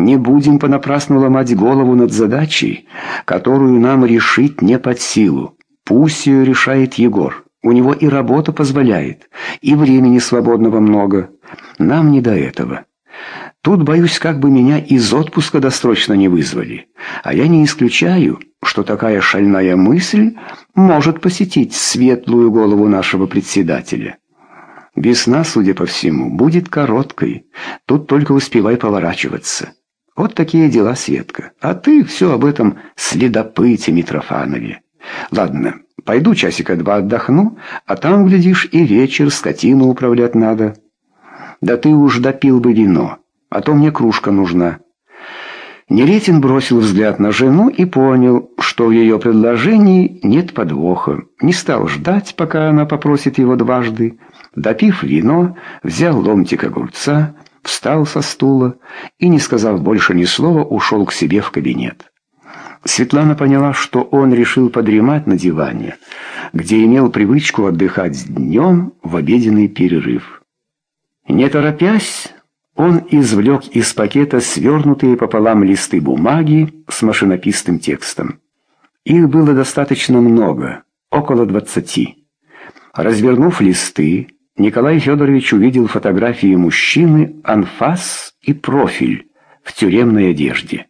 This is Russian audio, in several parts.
Не будем понапрасну ломать голову над задачей, которую нам решить не под силу. Пусть ее решает Егор. У него и работа позволяет, и времени свободного много. Нам не до этого. Тут, боюсь, как бы меня из отпуска досрочно не вызвали. А я не исключаю, что такая шальная мысль может посетить светлую голову нашего председателя. Весна, судя по всему, будет короткой. Тут только успевай поворачиваться. Вот такие дела, Светка. А ты все об этом следопыте Митрофанове. Ладно, пойду часика два отдохну, а там, глядишь, и вечер скотину управлять надо. Да ты уж допил бы вино, а то мне кружка нужна. Неретин бросил взгляд на жену и понял, что в ее предложении нет подвоха. Не стал ждать, пока она попросит его дважды. Допив вино, взял ломтик огурца, встал со стула и, не сказав больше ни слова, ушел к себе в кабинет. Светлана поняла, что он решил подремать на диване, где имел привычку отдыхать днем в обеденный перерыв. Не торопясь, он извлек из пакета свернутые пополам листы бумаги с машинописным текстом. Их было достаточно много, около двадцати. Развернув листы, Николай Федорович увидел фотографии мужчины, анфас и профиль в тюремной одежде.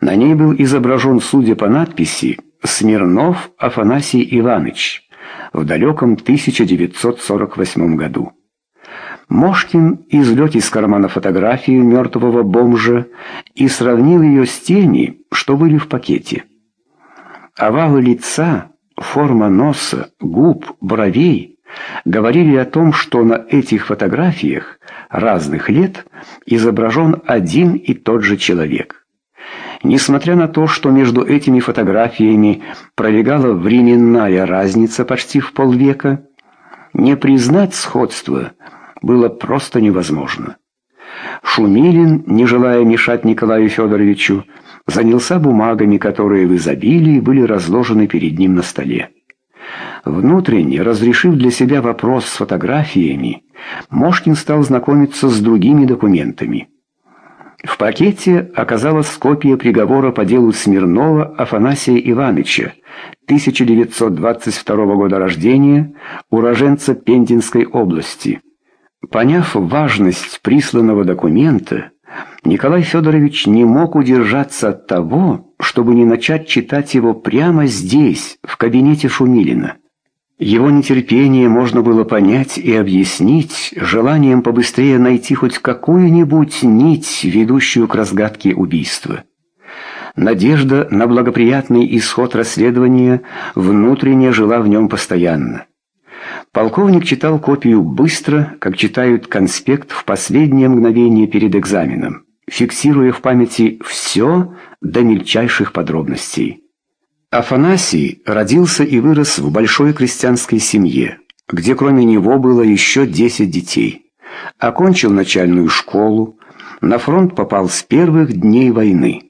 На ней был изображен, судя по надписи, Смирнов Афанасий Иванович в далеком 1948 году. Мошкин извлек из кармана фотографию мертвого бомжа и сравнил ее с теми, что были в пакете. Овалы лица, форма носа, губ, бровей говорили о том, что на этих фотографиях разных лет изображен один и тот же человек. Несмотря на то, что между этими фотографиями пролегала временная разница почти в полвека, не признать сходство было просто невозможно. Шумилин, не желая мешать Николаю Федоровичу, занялся бумагами, которые в изобилии были разложены перед ним на столе. Внутренне разрешив для себя вопрос с фотографиями, Мошкин стал знакомиться с другими документами. В пакете оказалась копия приговора по делу Смирнова Афанасия Ивановича, 1922 года рождения, уроженца Пензенской области. Поняв важность присланного документа, Николай Федорович не мог удержаться от того, чтобы не начать читать его прямо здесь, в кабинете Шумилина. Его нетерпение можно было понять и объяснить желанием побыстрее найти хоть какую-нибудь нить, ведущую к разгадке убийства. Надежда на благоприятный исход расследования внутренне жила в нем постоянно. Полковник читал копию быстро, как читают конспект в последнее мгновение перед экзаменом, фиксируя в памяти все до мельчайших подробностей. Афанасий родился и вырос в большой крестьянской семье, где кроме него было еще 10 детей. Окончил начальную школу, на фронт попал с первых дней войны.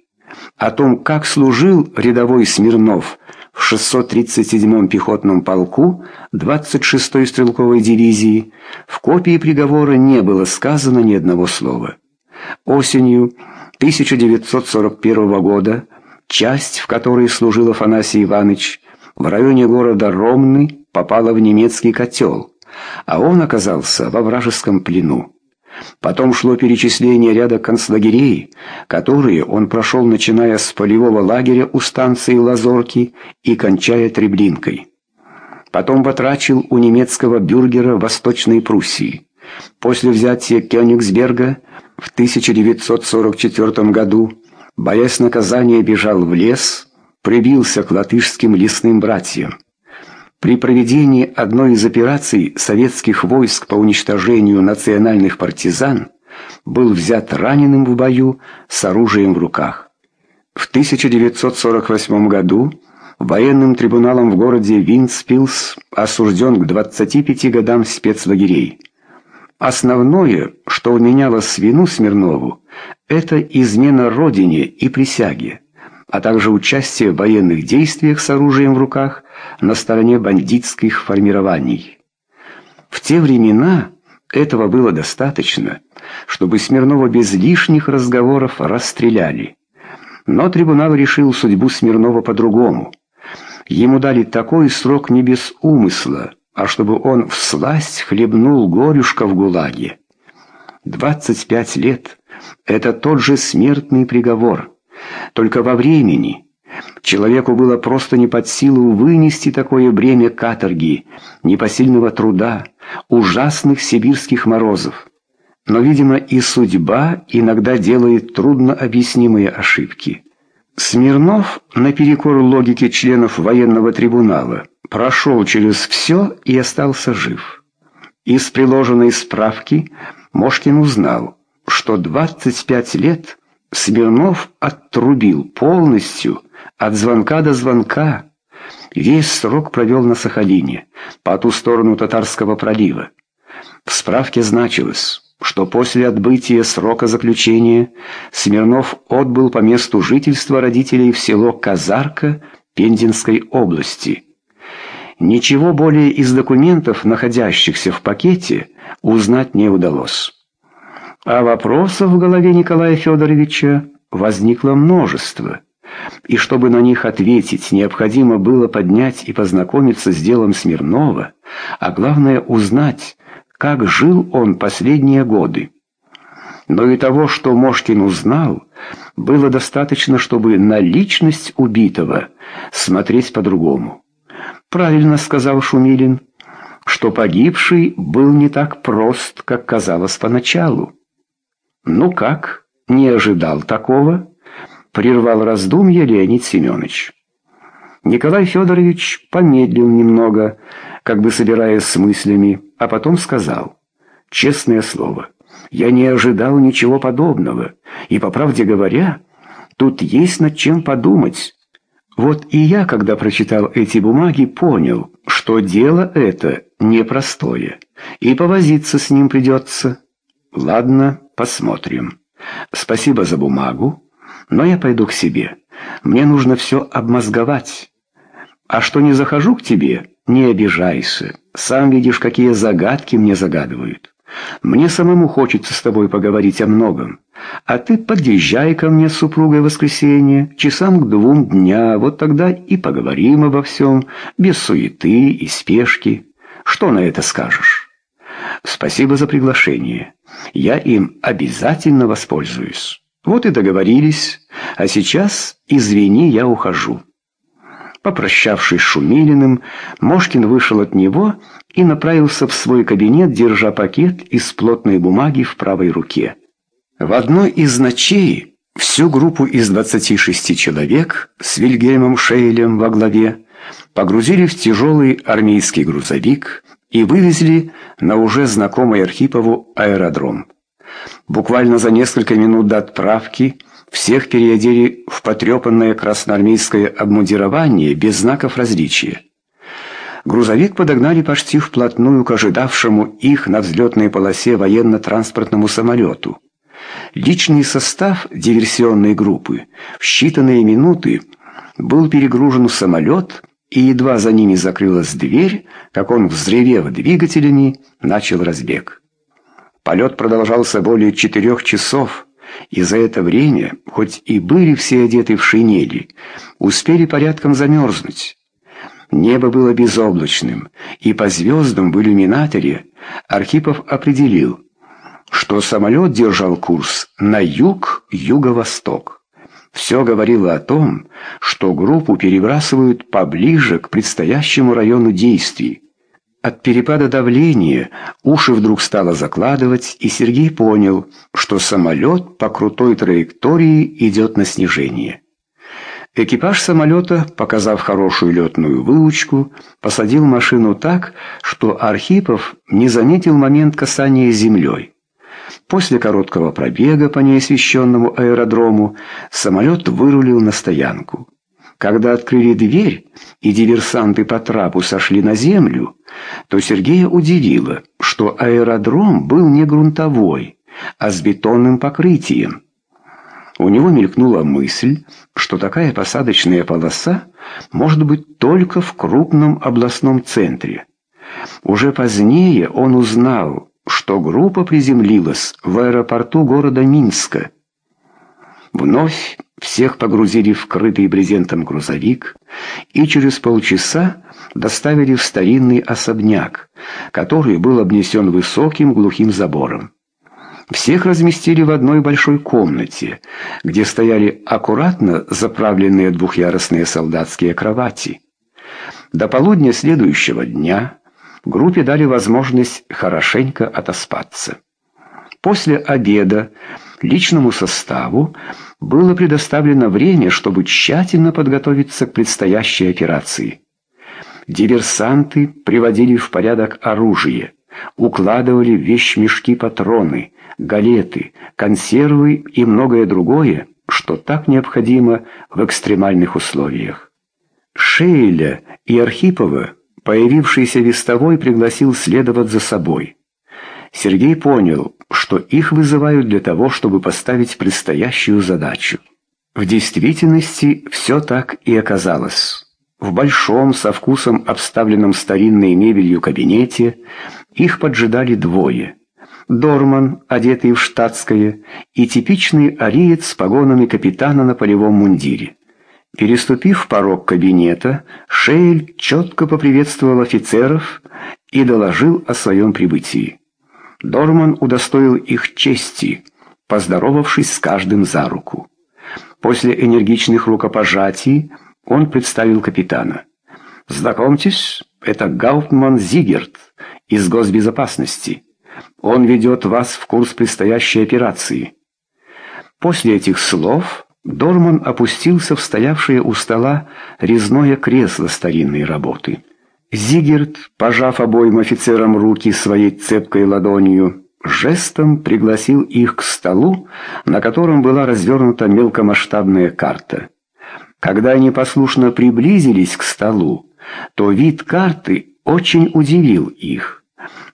О том, как служил рядовой Смирнов в 637-м пехотном полку 26-й стрелковой дивизии, в копии приговора не было сказано ни одного слова. Осенью 1941 года Часть, в которой служил Афанасий Иванович, в районе города Ромны попала в немецкий котел, а он оказался во вражеском плену. Потом шло перечисление ряда концлагерей, которые он прошел, начиная с полевого лагеря у станции Лазорки и кончая Треблинкой. Потом потрачил у немецкого бюргера Восточной Пруссии. После взятия Кёнигсберга в 1944 году Боясь наказания, бежал в лес, прибился к латышским лесным братьям. При проведении одной из операций советских войск по уничтожению национальных партизан был взят раненым в бою с оружием в руках. В 1948 году военным трибуналом в городе Винспилс осужден к 25 годам спецлагерей. Основное, что вменяло свину Смирнову, это измена родине и присяге, а также участие в военных действиях с оружием в руках на стороне бандитских формирований. В те времена этого было достаточно, чтобы Смирнова без лишних разговоров расстреляли. Но трибунал решил судьбу Смирнова по-другому. Ему дали такой срок не без умысла, а чтобы он всласть хлебнул горюшка в ГУЛАГе. 25 лет — это тот же смертный приговор, только во времени. Человеку было просто не под силу вынести такое бремя каторги, непосильного труда, ужасных сибирских морозов. Но, видимо, и судьба иногда делает труднообъяснимые ошибки. Смирнов, наперекор логике членов военного трибунала, прошел через все и остался жив. Из приложенной справки Мошкин узнал, что 25 лет Смирнов отрубил полностью от звонка до звонка. Весь срок провел на Сахалине, по ту сторону Татарского пролива. В справке значилось, что после отбытия срока заключения Смирнов отбыл по месту жительства родителей в село Казарка Пензенской области. Ничего более из документов, находящихся в пакете, узнать не удалось. А вопросов в голове Николая Федоровича возникло множество, и чтобы на них ответить, необходимо было поднять и познакомиться с делом Смирнова, а главное узнать, как жил он последние годы. Но и того, что Мошкин узнал, было достаточно, чтобы на личность убитого смотреть по-другому. Правильно сказал Шумилин, что погибший был не так прост, как казалось поначалу. «Ну как, не ожидал такого?» — прервал раздумье Леонид Семенович. Николай Федорович помедлил немного, как бы собираясь с мыслями, а потом сказал, «Честное слово, я не ожидал ничего подобного, и, по правде говоря, тут есть над чем подумать». Вот и я, когда прочитал эти бумаги, понял, что дело это непростое, и повозиться с ним придется. Ладно, посмотрим. Спасибо за бумагу, но я пойду к себе. Мне нужно все обмозговать. А что не захожу к тебе, не обижайся. Сам видишь, какие загадки мне загадывают. Мне самому хочется с тобой поговорить о многом. А ты подъезжай ко мне с супругой в воскресенье, часам к двум дня, вот тогда и поговорим обо всем, без суеты и спешки. Что на это скажешь? Спасибо за приглашение. Я им обязательно воспользуюсь. Вот и договорились. А сейчас, извини, я ухожу. Попрощавшись с Шумилиным, Мошкин вышел от него и направился в свой кабинет, держа пакет из плотной бумаги в правой руке. В одной из ночей всю группу из 26 человек с Вильгельмом Шейлем во главе погрузили в тяжелый армейский грузовик и вывезли на уже знакомый Архипову аэродром. Буквально за несколько минут до отправки всех переодели в потрепанное красноармейское обмундирование без знаков различия. Грузовик подогнали почти вплотную к ожидавшему их на взлетной полосе военно-транспортному самолету. Личный состав диверсионной группы в считанные минуты был перегружен в самолет, и едва за ними закрылась дверь, как он, взревев двигателями, начал разбег. Полет продолжался более четырех часов, и за это время, хоть и были все одеты в шинели, успели порядком замерзнуть. Небо было безоблачным, и по звездам в иллюминаторе Архипов определил, что самолет держал курс на юг-юго-восток. Все говорило о том, что группу перебрасывают поближе к предстоящему району действий. От перепада давления уши вдруг стало закладывать, и Сергей понял, что самолет по крутой траектории идет на снижение. Экипаж самолета, показав хорошую летную выучку, посадил машину так, что Архипов не заметил момент касания землей. После короткого пробега по неосвещенному аэродрому самолет вырулил на стоянку. Когда открыли дверь и диверсанты по трапу сошли на землю, то Сергея удивило, что аэродром был не грунтовой, а с бетонным покрытием. У него мелькнула мысль, что такая посадочная полоса может быть только в крупном областном центре. Уже позднее он узнал, что группа приземлилась в аэропорту города Минска. Вновь всех погрузили в крытый брезентом грузовик и через полчаса доставили в старинный особняк, который был обнесен высоким глухим забором. Всех разместили в одной большой комнате, где стояли аккуратно заправленные двухъярусные солдатские кровати. До полудня следующего дня группе дали возможность хорошенько отоспаться. После обеда личному составу было предоставлено время, чтобы тщательно подготовиться к предстоящей операции. Диверсанты приводили в порядок оружие, укладывали в вещмешки патроны, галеты, консервы и многое другое, что так необходимо в экстремальных условиях. Шейля и Архипова, появившийся вестовой, пригласил следовать за собой. Сергей понял, что их вызывают для того, чтобы поставить предстоящую задачу. В действительности все так и оказалось. В большом, со вкусом обставленном старинной мебелью кабинете их поджидали двое. Дорман, одетый в штатское, и типичный ариец с погонами капитана на полевом мундире. Переступив порог кабинета, Шейль четко поприветствовал офицеров и доложил о своем прибытии. Дорман удостоил их чести, поздоровавшись с каждым за руку. После энергичных рукопожатий он представил капитана. «Знакомьтесь, это Гауптман Зигерт из госбезопасности. Он ведет вас в курс предстоящей операции». После этих слов Дорман опустился в стоявшее у стола резное кресло старинной работы. Зигерт, пожав обоим офицерам руки своей цепкой ладонью, жестом пригласил их к столу, на котором была развернута мелкомасштабная карта. Когда они послушно приблизились к столу, то вид карты очень удивил их.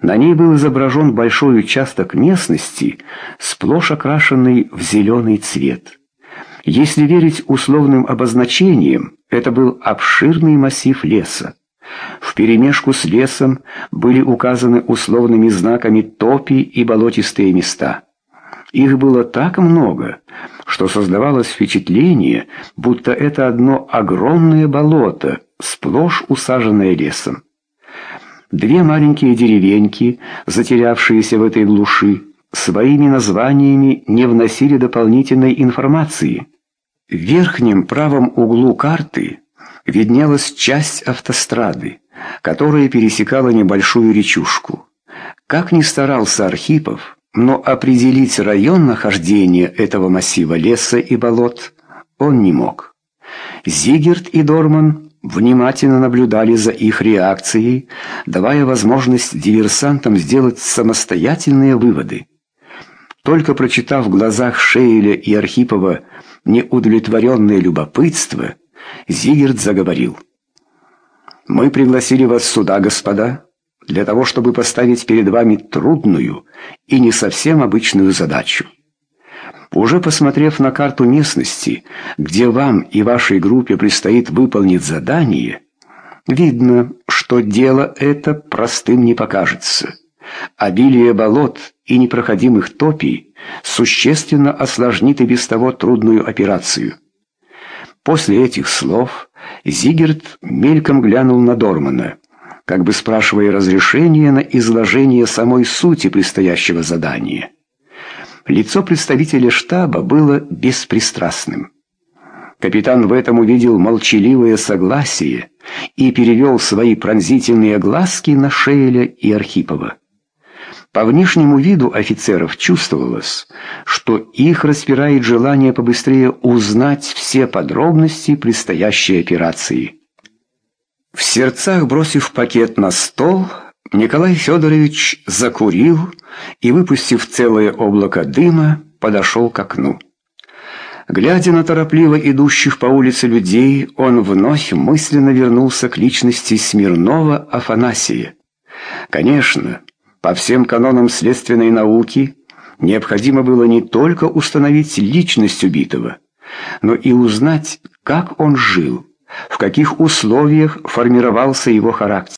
На ней был изображен большой участок местности, сплошь окрашенный в зеленый цвет. Если верить условным обозначениям, это был обширный массив леса. Вперемешку с лесом были указаны условными знаками топи и болотистые места. Их было так много, что создавалось впечатление, будто это одно огромное болото, сплошь усаженное лесом. Две маленькие деревеньки, затерявшиеся в этой глуши, своими названиями не вносили дополнительной информации. В верхнем правом углу карты виднелась часть автострады, которая пересекала небольшую речушку. Как ни старался Архипов, но определить район нахождения этого массива леса и болот он не мог. Зигерт и Дорман внимательно наблюдали за их реакцией, давая возможность диверсантам сделать самостоятельные выводы. Только прочитав в глазах Шейля и Архипова неудовлетворенное любопытство, Зигерт заговорил. «Мы пригласили вас сюда, господа, для того, чтобы поставить перед вами трудную и не совсем обычную задачу. Уже посмотрев на карту местности, где вам и вашей группе предстоит выполнить задание, видно, что дело это простым не покажется. Обилие болот и непроходимых топий существенно осложнит и без того трудную операцию. После этих слов Зигерт мельком глянул на Дормана, как бы спрашивая разрешения на изложение самой сути предстоящего задания. Лицо представителя штаба было беспристрастным. Капитан в этом увидел молчаливое согласие и перевел свои пронзительные глазки на Шейля и Архипова. По внешнему виду офицеров чувствовалось, что их распирает желание побыстрее узнать все подробности предстоящей операции. В сердцах бросив пакет на стол, Николай Федорович закурил и, выпустив целое облако дыма, подошел к окну. Глядя на торопливо идущих по улице людей, он вновь мысленно вернулся к личности Смирнова Афанасия. Конечно, по всем канонам следственной науки необходимо было не только установить личность убитого, но и узнать, как он жил, в каких условиях формировался его характер.